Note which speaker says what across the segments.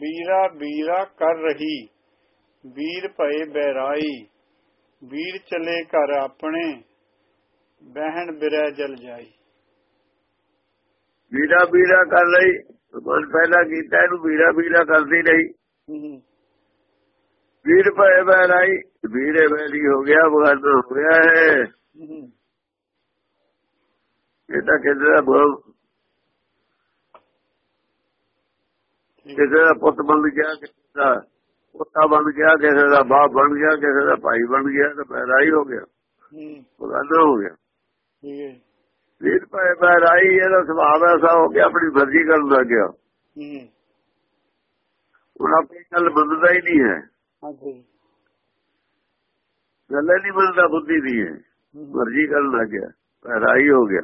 Speaker 1: ਵੀਰਾ ਵੀਰਾ ਕਰ ਰਹੀ ਵੀਰ ਭਏ ਬਹਿਰਾਈ ਵੀਰ ਚਲੇ ਘਰ ਆਪਣੇ ਬਹਿਣ ਬਿਰੈ ਜਲ ਜਾਈ।
Speaker 2: ਵੀਰਾ ਵੀਰਾ ਕਰ ਲਈ ਮਨ ਪਹਿਲਾਂ ਕੀਤਾ ਇਹਨੂੰ ਵੀਰਾ ਵੀਰਾ ਕਰਦੀ ਰਹੀ। ਵੀਰ ਭਏ ਬਹਿਰਾਈ ਵੀਰੇ ਬਹਿਰੀ ਹੋ ਗਿਆ ਬਗਾਨਾ ਹੋ ਗਿਆ ਹੈ ਇਹ ਤਾਂ ਕਹਿੰਦੇ ਦਾ ਕਿਸੇ ਦਾ ਪੁੱਤ ਬਣ ਗਿਆ ਕਿਸੇ ਦਾ ਪੁੱਤਾ ਬਣ ਗਿਆ ਕਿਸੇ ਦਾ ਬਾਪ ਬਣ ਗਿਆ ਕਿਸੇ ਦਾ ਭਾਈ ਬਣ ਗਿਆ ਤਾਂ ਬਹਿਰਾਈ ਹੋ ਗਿਆ।
Speaker 1: ਹੂੰ।
Speaker 2: ਬਗਾਨਾ ਹੋ ਗਿਆ।
Speaker 1: ਠੀਕ ਹੈ।
Speaker 2: ਵੀਰ ਭਏ ਬਹਿਰਾਈ ਇਹਦਾ ਸੁਭਾਅ ਐਸਾ ਹੋ ਗਿਆ ਆਪਣੀ ਮਰਜ਼ੀ ਕਰਨ ਲੱਗ ਗਿਆ।
Speaker 1: ਹੂੰ।
Speaker 2: ਹੁਣ ਆਪਣੀ ਗੱਲ ਮੰਨਦਾ ਹੀ ਨਹੀਂ ਹੈ।
Speaker 1: ਹਾਂਜੀ।
Speaker 2: ਗੱਲ ਨਹੀਂ ਮੰਨਦਾ ਬੁੱਧੀ ਦੀ ਹੈ। ਮਰਜ਼ੀ ਕਰਨ ਲੱਗ ਗਿਆ ਬਹਿਰਾਈ ਹੋ ਗਿਆ।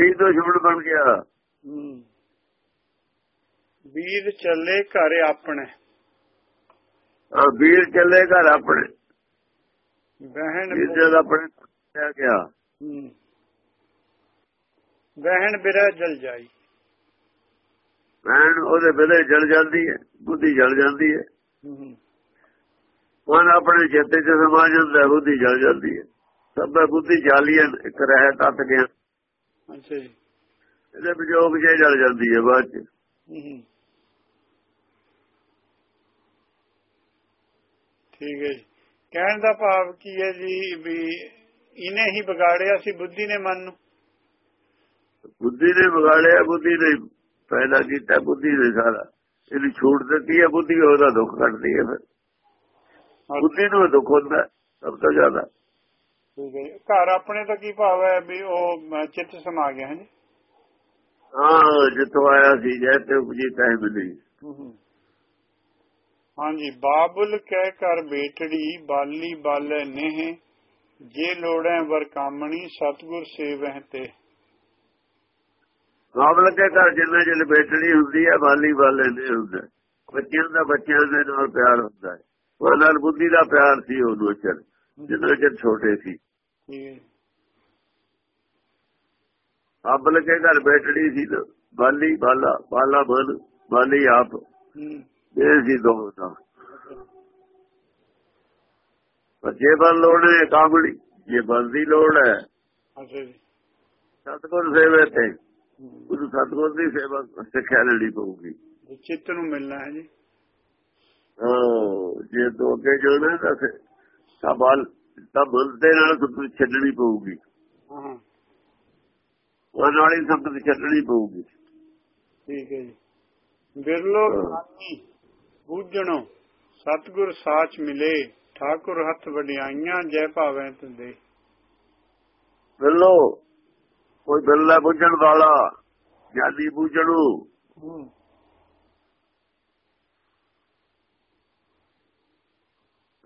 Speaker 2: ਇਹ ਦੁਸ਼ਮਣ ਬਣ ਗਿਆ।
Speaker 1: ਹੂੰ। ਵੀਰ ਚੱਲੇ ਘਰ ਆਪਣੇ।
Speaker 2: ਵੀਰ ਚੱਲੇ ਘਰ ਆਪਣੇ।
Speaker 1: ਬਹਿਣ
Speaker 2: ਇੱਜ਼ਤ ਆਪਣੇ ਆ ਗਿਆ।
Speaker 1: ਬਹਿਣ ਬਿਰੈ ਜਲ ਜਾਈ।
Speaker 2: ਭੈਣ ਉਹਦੇ ਬਿਲੇ ਜਲ ਜਾਂਦੀ ਹੈ ਬੁੱਧੀ ਜਲ ਜਾਂਦੀ ਹੈ।
Speaker 1: ਹੂੰ।
Speaker 2: ਮਨ ਆਪਣੇ ਚੇਤੇ ਚ ਸਮਾ ਜਾਂਦਾ ਬੁੱਧੀ ਜਲ ਜਾਂਦੀ ਹੈ। ਸਭ ਬੁੱਧੀ ਜਾਲੀਆਂ ਇੱਕ ਰਹਿ ਤੱਤ ਗਿਆ।
Speaker 1: ਅੱਛਾ ਜੀ।
Speaker 2: ਇਹਦੇ ਵਿਜੋਗ ਜੇ ਜਲ ਜਾਂਦੀ ਹੈ ਬਾਅਦ ਚ।
Speaker 1: ਠੀਕ ਹੈ ਜੀ। ਕਹਿਣ ਦਾ ਭਾਵ ਕੀ ਹੈ ਜੀ ਵੀ ਇਹਨੇ ਹੀ ਵਿਗਾੜਿਆ ਸੀ ਬੁੱਧੀ ਨੇ ਮਨ ਨੂੰ?
Speaker 2: ਬੁੱਧੀ ਨੇ ਵਿਗਾੜਿਆ ਬੁੱਧੀ ਨੇ ਪੈਦਾ ਕੀਤਾ ਬੁੱਧੀ ਨੇ ਸਾਰਾ। ਇਹਨੂੰ ਛੂਟ ਦਿੱਤੀ ਹੈ ਬੁੱਧੀ ਉਹਦਾ ਦੁੱਖ ਕੱਢਦੀ ਹੈ ਫਿਰ। ਬੁੱਧੀ ਨੂੰ ਦੁੱਖ ਹੁੰਦਾ ਸਭ ਤੋਂ ਜ਼ਿਆਦਾ।
Speaker 1: ਠੀਕ ਹੈ। ਘਰ ਆਪਣੇ ਦਾ ਕੀ ਭਾਵ ਹੈ ਵੀ ਉਹ ਚਿੱਤ ਸਮਾ ਗਿਆ ਹੈ ਜੀ?
Speaker 2: ਹਾਂ ਜਿੱਥੋਂ ਆਇਆ ਸੀ ਜੈ ਤੇ ਉਪਜੀ ਤੈ ਮਿਲੀ।
Speaker 1: ਹਾਂਜੀ ਬਾਬੁਲ ਕਹਿ ਕਰ ਬੇਟੜੀ ਬਾਲੀ ਬਾਲੇ ਨੇਹ ਜੇ ਲੋੜੈ ਵਰ ਕਾਮਣੀ ਸਤਗੁਰ ਸੇਵਹਿ ਤੇ।
Speaker 2: ਕਾਬਲ ਕੇ ਘਰ ਜਿੰਨਾ ਜਿਲ ਬੇਟੜੀ ਹੁੰਦੀ ਹੈ ਬਾਲੀ ਬਾਲੇ ਨੇ ਹੁੰਦਾ। ਬੱਚਿਆਂ ਦਾ ਬੱਚਿਆਂ ਦੇ ਨਾਲ ਪਿਆਰ ਹੁੰਦਾ ਹੈ। ਉਹ ਨਾਲ ਬੁੱਧੀ ਦਾ ਪਿਆਰ ਸੀ ਉਹਨੂੰ ਚਿਰ ਜਿੰਨਾ ਚਿਰ ਛੋਟੇ ਸੀ। ਕਾਬਲ ਕੇ ਘਰ ਬੇਟੜੀ ਸੀ ਬਾਲੀ ਬਾਲਾ ਬਾਲਾ ਬਨ ਬਾਲੀ ਆਪ। ਇਹ ਸੀ ਦੋ ਦਾ ਪਰ ਜੇ ਬਲ ਲੋੜ ਹੈ ਕਾਬਲੀ ਜੇ ਬਲ ਦੀ ਲੋੜ ਹੈ
Speaker 1: ਅੱਛਾ ਜੀ।
Speaker 2: ਸਤਗੁਰ ਸੇਵੇ ਤੇ। ਗੁਰੂ ਸਤਗੁਰ ਦੀ ਸੇਵਾ ਸਿੱਖਿਆ ਲੈਣੀ ਪਊਗੀ।
Speaker 1: ਜੇ ਚਿੱਤ ਨੂੰ ਮਿਲਣਾ ਹੈ ਜੀ।
Speaker 2: ਹਾਂ ਜੇ ਤੋਂ ਅੱਗੇ ਜਾਣਾ ਤਾਂ ਫਿਰ ਤਾਂ ਬਲ ਤਾਂ ਬਲ ਦੇ ਨਾਲ ਸੰਗਤ ਛੱਡਣੀ ਪਊਗੀ।
Speaker 1: ਹਾਂ।
Speaker 2: ਉਹ ਨਾਲ ਹੀ ਸੰਗਤ ਛੱਡਣੀ ਪਊਗੀ।
Speaker 1: ਠੀਕ ਹੈ ਜੀ। ਬਿਰਲੋ ਬੂਝਣੋ ਸਤਗੁਰ ਸਾਚ ਮਿਲੇ ਠਾਕੁਰ ਹੱਥ ਵਡਿਆਈਆਂ ਜੈ ਭਾਵੇਂ ਤੁੰਦੇ।
Speaker 2: ਬਿੱਲੋ ਕੋਈ ਬਿੱਲਾ ਬੁੱਝਣ ਵਾਲਾ ਗਿਆਨੀ ਬੁੱਝਣੂ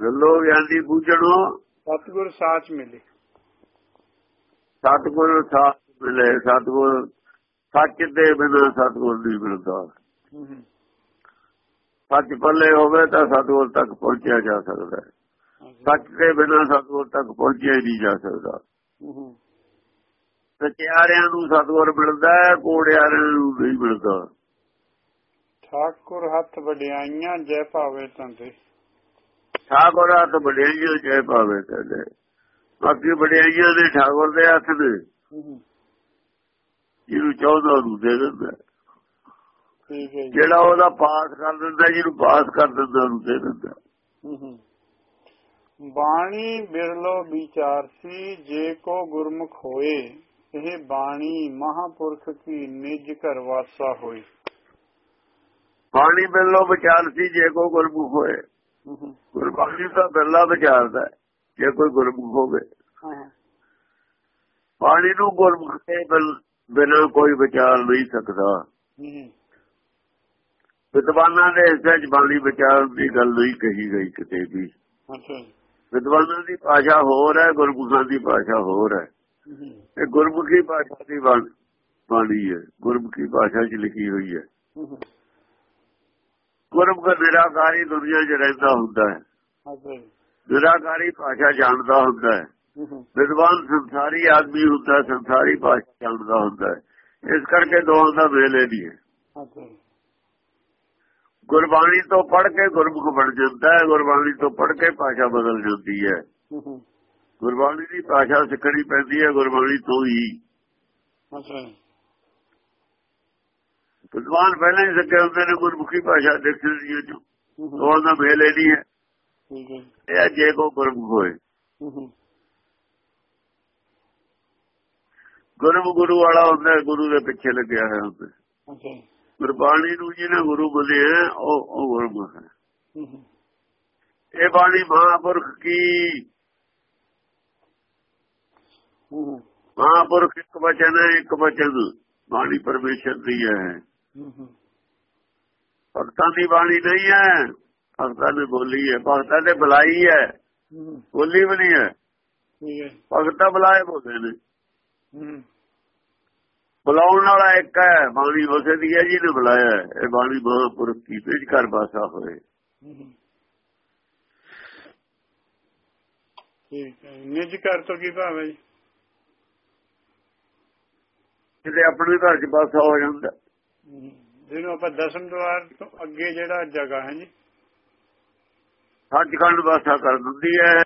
Speaker 2: ਬਿੱਲੋ ਗਿਆਨੀ ਬੁੱਝਣੂ
Speaker 1: ਸਤਗੁਰ ਸਾਚ ਮਿਲੇ।
Speaker 2: ਸਤਗੁਰ ਸਾਥ ਮਿਲੇ ਸਤਗੁਰ ਸੱਚ ਦੇ ਬਿਨਾਂ ਸਤਗੁਰ ਨਹੀਂ ਮਿਲਦਾ। ਸੱਚ ਪੱਲੇ ਹੋਵੇ ਤਾਂ ਸਤਗੁਰ ਤੱਕ ਪਹੁੰਚਿਆ ਜਾ ਸਕਦਾ ਹੈ। ਸੱਚ ਦੇ ਬਿਨਾਂ ਸਤਗੁਰ ਤੱਕ ਪਹੁੰਚਿਆ ਹੀ ਨਹੀਂ ਜਾ ਸਕਦਾ। ਸਚਿਆਰਿਆਂ ਨੂੰ ਸਤਗੁਰ ਮਿਲਦਾ ਹੈ ਕੋੜਿਆਰਿਆਂ ਨੂੰ ਨਹੀਂ ਮਿਲਦਾ।
Speaker 1: ਠਾਕੁਰ ਹੱਥ ਵਡਿਆਈਆਂ ਜੈ ਭਾਵੇਂ ਤੁੰਦੇ।
Speaker 2: ਠਾਕੁਰ ਹੱਥ ਵਡਿਆਈਆਂ ਜੈ ਪਾਵੇ ਕਹਿੰਦੇ ਬਾਕੀ ਵਡਿਆਈਆਂ ਦੇ ਠਾਕੁਰ ਦੇ ਹੱਥ ਨੇ। ਜਿਹਨੂੰ ਚਾਹੁੰਦਾ ਉਹਨੂੰ ਦੇ ਦਿੰਦਾ ਜਿਹੜਾ ਉਹਦਾ ਪਾਸ ਕਰ ਦਿੰਦਾ ਜਿਹਨੂੰ ਪਾਸ ਕਰ ਦਿੰਦਾ ਉਹਨੂੰ ਦੇ ਦਿੰਦਾ।
Speaker 1: ਬਾਣੀ ਬਿਰਲੋ ਵਿਚਾਰਸੀ ਜੇ ਕੋ ਗੁਰਮੁਖ ਹੋਏ ਇਹ ਬਾਣੀ ਮਹਾਪੁਰਖ ਕੀ ਨਿਜ ਘਰ ਵਾਸਾ ਹੋਈ
Speaker 2: ਬਾਣੀ ਬਿੱਲੋ ਵਿਚਾਰ ਸੀ ਜੇ ਕੋਈ ਗੁਰਮੁਖ ਹੋਏ। ਗੁਰਬਾਣੀ ਤਾਂ ਬਿੱਲਾ ਵਿਚਾਰਦਾ ਜੇ ਕੋਈ ਗੁਰਮੁਖ ਹੋਵੇ। ਬਾਣੀ ਨੂੰ ਗੁਰਮੁਖ ਦੇ ਬਿਨਾਂ ਕੋਈ ਵਿਚਾਰ ਨਹੀਂ ਸਕਦਾ। ਵਿਦਵਾਨਾਂ ਦੇ ਹਿੱਸੇ 'ਚ ਬਾਣੀ ਵਿਚਾਰ ਦੀ ਗੱਲ ਨਹੀਂ ਕਹੀ ਗਈ ਕਿਤੇ ਵੀ। ਵਿਦਵਾਨਾਂ ਦੀ ਭਾਸ਼ਾ ਹੋਰ ਹੈ ਗੁਰਮੁਖਾਂ ਦੀ ਭਾਸ਼ਾ ਹੋਰ ਹੈ। ਇਹ ਗੁਰਮੁਖੀ ਭਾਸ਼ਾ ਦੀ ਬਾਣ- ਹੈ। ਗੁਰਮੁਖੀ ਭਾਸ਼ਾ 'ਚ ਲਿਖੀ ਹੋਈ ਹੈ। ਗੁਰਮੁਖ ਨਿਰਾਕਾਰੀ ਦੁਨੀਆ 'ਚ ਰਹਿੰਦਾ ਹੁੰਦਾ ਹੈ। ਨਿਰਾਕਾਰੀ ਭਾਸ਼ਾ ਜਾਣਦਾ ਹੁੰਦਾ ਹੈ। ਵਿਦਵਾਨ ਸੰਸਾਰੀ ਆਦਮੀ ਹੁੰਦਾ ਸੰਸਾਰੀ ਭਾਸ਼ਾ ਜਾਣਦਾ ਹੁੰਦਾ ਹੈ। ਇਸ ਕਰਕੇ ਦੋਹਾਂ ਦਾ ਮੇਲ ਨਹੀਂ ਹੈ। ਗੁਰਬਾਣੀ ਤੋਂ ਪੜ੍ਹ ਕੇ ਗੁਰਮੁਖ ਬਣ ਜਾਂਦਾ ਹੈ ਗੁਰਬਾਣੀ ਤੋਂ ਪੜ੍ਹ ਕੇ ਭਾਸ਼ਾ ਬਦਲ ਜਾਂਦੀ ਹੈ। ਗੁਰਬਾਣੀ ਦੀ ਭਾਸ਼ਾ ਸਿੱਖਣੀ ਪੈਂਦੀ ਹੈ ਗੁਰਬਾਣੀ ਤੋਂ ਹੀ।
Speaker 1: ਜੀ।
Speaker 2: ਵਿਦਵਾਨ ਪਹਿਲਾਂ ਹੀ ਸਿੱਖੇ ਹੁੰਦੇ ਨੇ ਗੁਰਮੁਖੀ ਭਾਸ਼ਾ ਡਿਕਸ਼ਨਰੀ ਚ
Speaker 1: ਹੂੰ ਹੂੰ।
Speaker 2: ਉਹ ਦਾ ਮੇਲ ਹੀ। ਨਹੀਂ
Speaker 1: ਜੀ।
Speaker 2: ਇਹ ਜੇ ਕੋ ਗੁਰਮੁਖ ਹੋਏ। ਗੁਰਮ ਗੁਰੂ ਵਾਲਾ ਹੁੰਦਾ ਗੁਰੂ ਦੇ ਪਿੱਛੇ ਲੱਗਿਆ ਹੋਇਆ ਹੁੰਦਾ।
Speaker 1: ਜੀ।
Speaker 2: ਗੁਰਬਾਣੀ ਨੂੰ ਜਿਹਨੇ ਗੁਰੂ ਮੰਨਿਆ ਉਹ ਉਹ ਗੁਰਮੁਖ ਹੈ ਇਹ ਬਾਣੀ ਮਹਾਪੁਰਖ ਕੀ? ਮਹਾਪੁਰਖ ਇੱਕ ਵਚਨ ਹੈ ਇੱਕ ਵਚਨ ਬਾਣੀ ਪਰਮੇਸ਼ਰ ਦੀ ਹੈ। ਭਗਤਾਂ ਦੀ ਬਾਣੀ ਨਹੀਂ ਹੈ ਭਗਤਾਂ ਨੇ ਬੋਲੀ ਹੈ। ਭਗਤਾਂ ਨੇ ਬੁਲਾਈ ਹੈ ਬੋਲੀ ਵੀ ਨਹੀਂ ਹੈ।
Speaker 1: ਠੀਕ ਹੈ।
Speaker 2: ਭਗਤਾਂ ਬੁਲਾਏ ਬੋਲਦੇ ਨੇ। ਬੁਲਾਉਣ ਵਾਲਾ ਇੱਕ ਹੈ ਬਾਣੀ ਉਸੇ ਦੀ ਹੈ ਜਿਹਨੇ ਬੁਲਾਇਆ ਹੈ। ਇਹ ਬਾਣੀ ਮਹਾਪੁਰਖ ਕੀ ਪੇਜ ਕਰ ਬਾਸਾ ਹੋਏ।
Speaker 1: ਠੀਕ ਹੈ ਨਿਜ ਘਰ ਤੋਂ ਕੀ ਭਾਵ ਹੈ ਜੀ?
Speaker 2: ਕਿਤੇ ਆਪਣੇ ਘਰ ਚ ਬਾਸਾ ਹੋ ਜਾਂਦਾ।
Speaker 1: ਜਿਹਨੂੰ ਆਪਾਂ ਦਸਮ ਦਵਾਰ ਤੋਂ ਅੱਗੇ ਜਿਹੜਾ ਜਗ੍ਹਾ ਹੈ ਜੀ।
Speaker 2: ਸੱਚਖੰਡ ਬਾਸਾ ਕਰ ਦਿੰਦੀ ਹੈ।